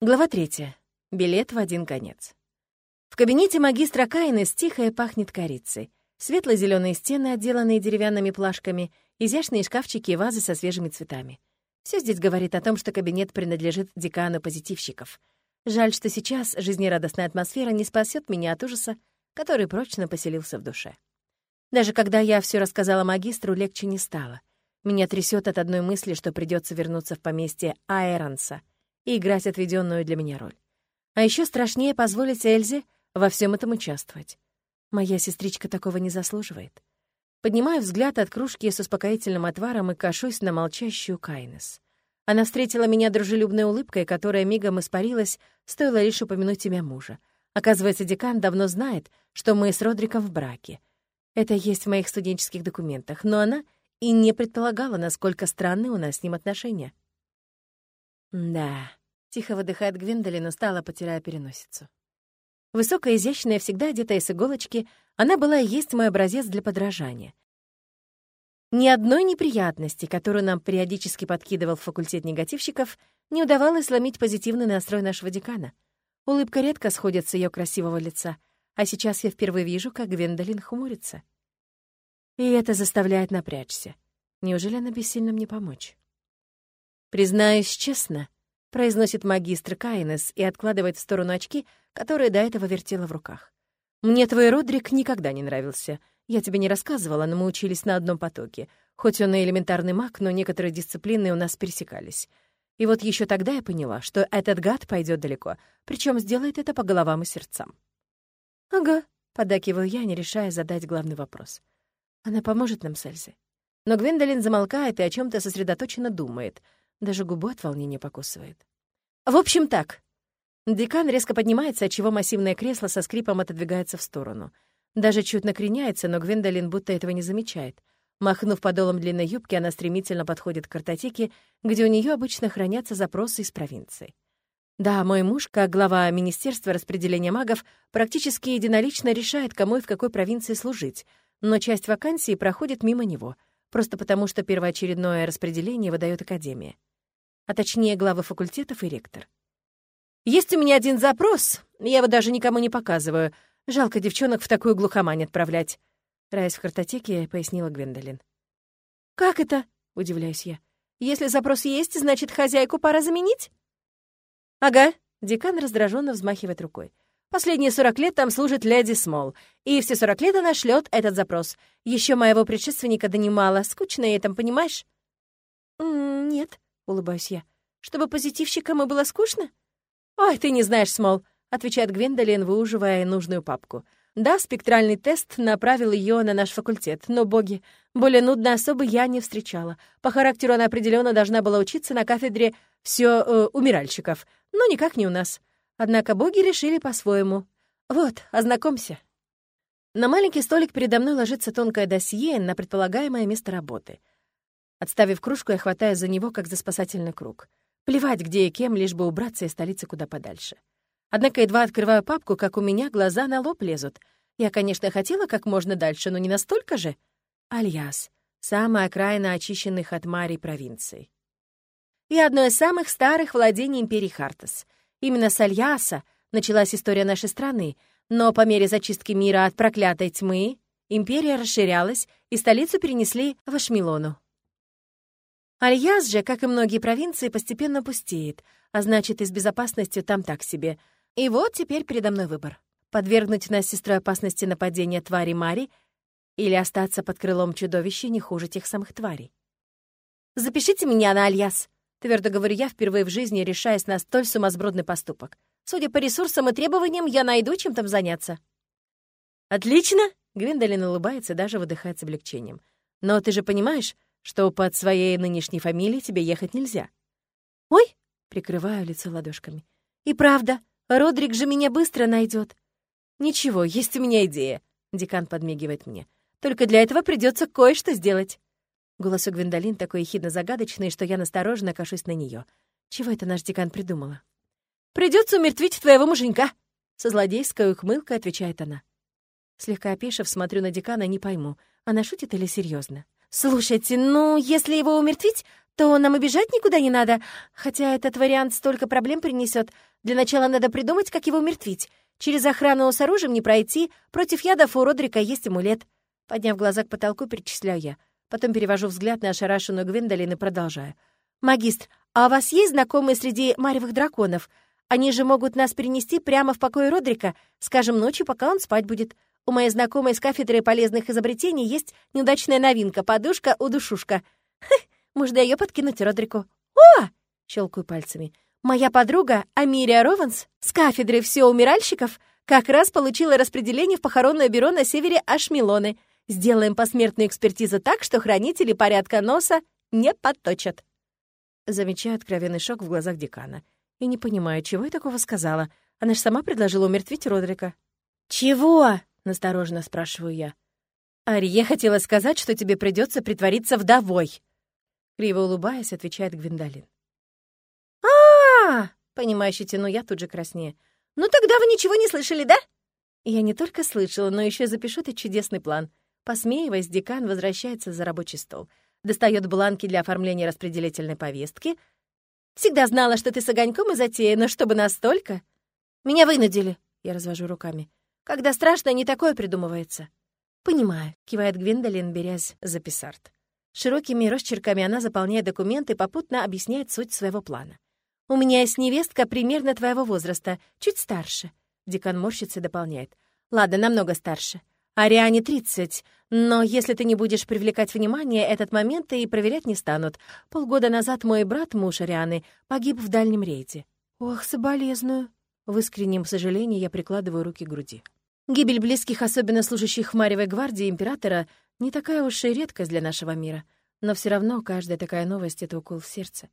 Глава третья. Билет в один конец. В кабинете магистра Кайнес тихо и пахнет корицей. светло зеленые стены, отделанные деревянными плашками, изящные шкафчики и вазы со свежими цветами. Все здесь говорит о том, что кабинет принадлежит декану позитивщиков. Жаль, что сейчас жизнерадостная атмосфера не спасет меня от ужаса, который прочно поселился в душе. Даже когда я все рассказала магистру, легче не стало. Меня трясет от одной мысли, что придется вернуться в поместье Айронса — и играть отведенную для меня роль. А еще страшнее позволить Эльзе во всем этом участвовать. Моя сестричка такого не заслуживает. Поднимаю взгляд от кружки с успокоительным отваром и кашусь на молчащую Кайнес. Она встретила меня дружелюбной улыбкой, которая мигом испарилась, стоило лишь упомянуть имя мужа. Оказывается, декан давно знает, что мы с Родриком в браке. Это есть в моих студенческих документах, но она и не предполагала, насколько странные у нас с ним отношения. Да, Тихо выдыхает Гвендолин, устало потирая переносицу. Высокая, изящная, всегда одетая с иголочки, она была и есть мой образец для подражания. Ни одной неприятности, которую нам периодически подкидывал факультет негативщиков, не удавалось сломить позитивный настрой нашего декана. Улыбка редко сходит с ее красивого лица, а сейчас я впервые вижу, как Гвендолин хмурится. И это заставляет напрячься. Неужели она бессильна мне помочь? Признаюсь честно, — произносит магистр Кайнес и откладывает в сторону очки, которые до этого вертела в руках. «Мне твой Родрик никогда не нравился. Я тебе не рассказывала, но мы учились на одном потоке. Хоть он и элементарный маг, но некоторые дисциплины у нас пересекались. И вот еще тогда я поняла, что этот гад пойдет далеко, причем сделает это по головам и сердцам». «Ага», — подакиваю я, не решая задать главный вопрос. «Она поможет нам с Эльзой». Но Гвендолин замолкает и о чем то сосредоточенно думает — даже губу от волнения покусывает. «В общем, так». Декан резко поднимается, отчего массивное кресло со скрипом отодвигается в сторону. Даже чуть накреняется, но Гвендолин будто этого не замечает. Махнув подолом длинной юбки, она стремительно подходит к картотеке, где у нее обычно хранятся запросы из провинции. Да, мой муж, как глава Министерства распределения магов, практически единолично решает, кому и в какой провинции служить, но часть вакансий проходит мимо него, просто потому что первоочередное распределение выдает Академия а точнее главы факультетов и ректор. «Есть у меня один запрос, я его даже никому не показываю. Жалко девчонок в такую глухомань отправлять», — Раясь в картотеке, пояснила Гвендолин. «Как это?» — удивляюсь я. «Если запрос есть, значит, хозяйку пора заменить?» «Ага», — декан раздраженно взмахивает рукой. «Последние сорок лет там служит леди Смол, и все сорок лет она шлет этот запрос. Еще моего предшественника донимала. Скучно ей там, понимаешь?» «Нет», улыбаюсь я. «Чтобы позитивщикам и было скучно?» «Ой, ты не знаешь, Смол», — отвечает Гвендолин, выуживая нужную папку. «Да, спектральный тест направил ее на наш факультет, но, боги, более нудной особы я не встречала. По характеру она определенно должна была учиться на кафедре все э, умиральщиков, но никак не у нас. Однако боги решили по-своему. Вот, ознакомься». На маленький столик передо мной ложится тонкое досье на предполагаемое место работы — Отставив кружку, я хватаю за него, как за спасательный круг. Плевать, где и кем, лишь бы убраться из столицы куда подальше. Однако едва открываю папку, как у меня глаза на лоб лезут. Я, конечно, хотела как можно дальше, но не настолько же. Альяс — самая окраина очищенных от Марий провинций. И одно из самых старых владений империи Хартас. Именно с Альяса началась история нашей страны, но по мере зачистки мира от проклятой тьмы империя расширялась, и столицу перенесли в Ашмилону. Альяс же, как и многие провинции, постепенно пустеет, а значит, и с безопасностью там так себе. И вот теперь передо мной выбор. Подвергнуть нас сестрой опасности нападения твари Мари или остаться под крылом чудовища не хуже тех самых тварей. «Запишите меня на Альяс», — твердо говорю я, впервые в жизни решаясь на столь сумасбродный поступок. «Судя по ресурсам и требованиям, я найду чем там заняться». «Отлично!» — Гвиндолин улыбается и даже выдыхает с облегчением. «Но ты же понимаешь, что под своей нынешней фамилией тебе ехать нельзя». «Ой!» — прикрываю лицо ладошками. «И правда, Родрик же меня быстро найдет. «Ничего, есть у меня идея», — декан подмигивает мне. «Только для этого придется кое-что сделать». Голос у Гвиндолин такой ехидно-загадочный, что я настороженно кашусь на нее. Чего это наш декан придумала? Придется умертвить твоего муженька!» Со злодейской ухмылкой отвечает она. Слегка опешив, смотрю на декана, не пойму, она шутит или серьезно. «Слушайте, ну, если его умертвить, то нам и бежать никуда не надо, хотя этот вариант столько проблем принесет. Для начала надо придумать, как его умертвить. Через охрану с оружием не пройти, против ядов у Родрика есть амулет. Подняв глаза к потолку, перечисляю я. Потом перевожу взгляд на ошарашенную Гвендолин и продолжаю. «Магистр, а у вас есть знакомые среди маревых драконов? Они же могут нас перенести прямо в покой Родрика, скажем, ночью, пока он спать будет. У моей знакомой с кафедры полезных изобретений есть неудачная новинка — подушка-удушушка. Можно ее подкинуть Родрику. «О!» — щелкаю пальцами. «Моя подруга Амирия Рованс с кафедры «Все умиральщиков» как раз получила распределение в похоронное бюро на севере Ашмелоны. Сделаем посмертную экспертизу так, что хранители порядка носа не подточат». Замечаю откровенный шок в глазах декана. И не понимаю, чего я такого сказала. Она же сама предложила умертвить Родрика. «Чего?» — настороженно спрашиваю я. «Ари, я хотела сказать, что тебе придется притвориться вдовой». Криво улыбаясь, отвечает Гвиндолин. а Понимающе тяну я тут же краснее. «Ну тогда вы ничего не слышали, да?» Я не только слышала, но еще запишу этот чудесный план. Посмеиваясь, декан возвращается за рабочий стол. Достает бланки для оформления распределительной повестки. «Всегда знала, что ты с огоньком и затея, но чтобы настолько...» «Меня вынудили», — я развожу руками. «Когда страшно, не такое придумывается». «Понимаю», — кивает Гвиндолин, берясь за писарт. Широкими росчерками она заполняет документы и попутно объясняет суть своего плана. «У меня есть невестка примерно твоего возраста, чуть старше». Декан морщится и дополняет. «Ладно, намного старше. Ариане 30, но если ты не будешь привлекать внимание, этот момент и проверять не станут. Полгода назад мой брат, муж Арианы, погиб в дальнем рейде». «Ох, соболезную». В искреннем сожалении я прикладываю руки к груди. Гибель близких, особенно служащих в Маревой гвардии императора, не такая уж и редкость для нашего мира, но все равно каждая такая новость — это укол в сердце.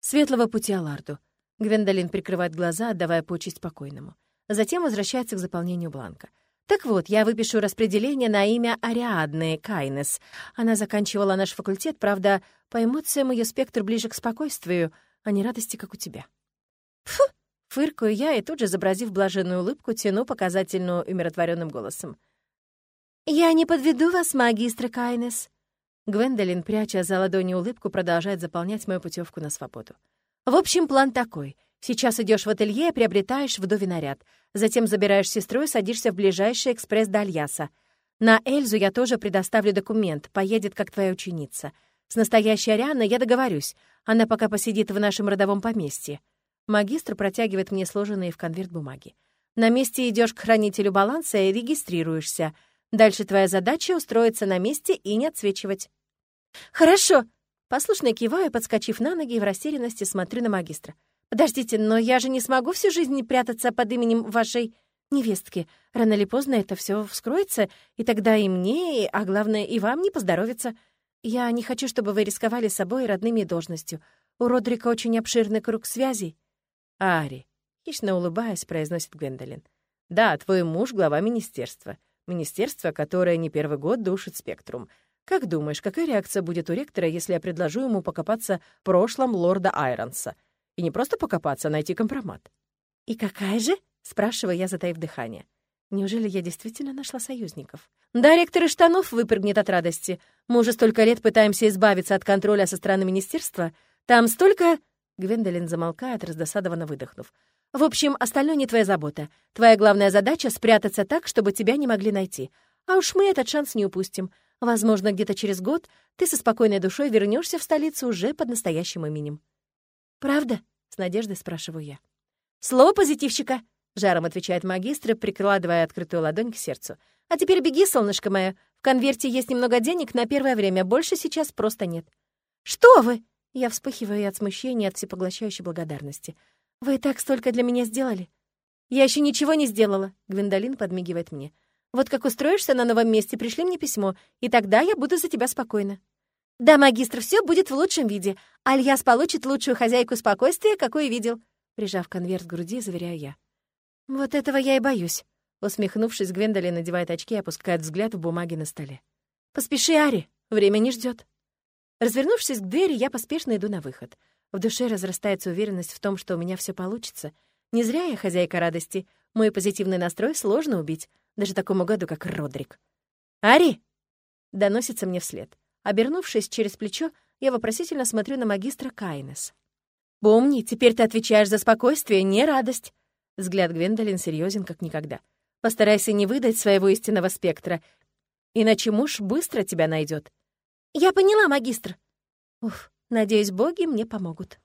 Светлого пути Аларду. Гвендолин прикрывает глаза, отдавая почесть покойному. Затем возвращается к заполнению бланка. Так вот, я выпишу распределение на имя Ариадны Кайнес. Она заканчивала наш факультет, правда, по эмоциям ее спектр ближе к спокойствию, а не радости, как у тебя. Фу! Фыркаю я и тут же, изобразив блаженную улыбку, тяну показательную умиротворенным голосом. «Я не подведу вас, магистр Кайнес». Гвендолин, пряча за ладонью улыбку, продолжает заполнять мою путевку на свободу. «В общем, план такой. Сейчас идешь в ателье и приобретаешь вдовий наряд. Затем забираешь сестру и садишься в ближайший экспресс до Альяса. На Эльзу я тоже предоставлю документ, поедет как твоя ученица. С настоящей Арианой я договорюсь. Она пока посидит в нашем родовом поместье». Магистр протягивает мне сложенные в конверт бумаги. «На месте идешь к хранителю баланса и регистрируешься». Дальше твоя задача — устроиться на месте и не отсвечивать». «Хорошо!» Послушно киваю, подскочив на ноги и в растерянности смотрю на магистра. «Подождите, но я же не смогу всю жизнь прятаться под именем вашей невестки. Рано или поздно это все вскроется, и тогда и мне, а главное, и вам не поздоровится. Я не хочу, чтобы вы рисковали собой и родными должностью. У Родрика очень обширный круг связей». «Ари», — хищно улыбаясь, произносит Гвендолин. «Да, твой муж — глава министерства. Министерство, которое не первый год душит спектрум. Как думаешь, какая реакция будет у ректора, если я предложу ему покопаться в прошлом лорда Айронса? И не просто покопаться, а найти компромат. «И какая же?» — спрашиваю я, затаив дыхание. Неужели я действительно нашла союзников? Да, ректор из штанов выпрыгнет от радости. Мы уже столько лет пытаемся избавиться от контроля со стороны министерства. Там столько... Гвендолин замолкает, раздосадованно выдохнув. В общем, остальное не твоя забота. Твоя главная задача — спрятаться так, чтобы тебя не могли найти. А уж мы этот шанс не упустим. Возможно, где-то через год ты со спокойной душой вернешься в столицу уже под настоящим именем». «Правда?» — с надеждой спрашиваю я. «Слово позитивщика!» — жаром отвечает магистр, прикладывая открытую ладонь к сердцу. «А теперь беги, солнышко мое. В конверте есть немного денег на первое время, больше сейчас просто нет». «Что вы?» Я вспыхиваю от смущения, от всепоглощающей благодарности. «Вы и так столько для меня сделали?» «Я еще ничего не сделала», — Гвиндолин подмигивает мне. «Вот как устроишься на новом месте, пришли мне письмо, и тогда я буду за тебя спокойна». «Да, магистр, все будет в лучшем виде. Альяс получит лучшую хозяйку спокойствия, какой видел», — прижав конверт к груди, заверяю я. «Вот этого я и боюсь», — усмехнувшись, Гвендолин надевает очки и опускает взгляд в бумаги на столе. «Поспеши, Ари, время не ждет. Развернувшись к двери, я поспешно иду на выход. В душе разрастается уверенность в том, что у меня все получится. Не зря я хозяйка радости. Мой позитивный настрой сложно убить, даже такому году, как Родрик. «Ари!» — доносится мне вслед. Обернувшись через плечо, Я вопросительно смотрю на магистра Кайнес. «Помни, теперь ты отвечаешь за спокойствие, не радость». Взгляд Гвендолин серьезен как никогда. «Постарайся не выдать своего истинного спектра, иначе муж быстро тебя найдет. «Я поняла, магистр». Уф, надеюсь, боги мне помогут.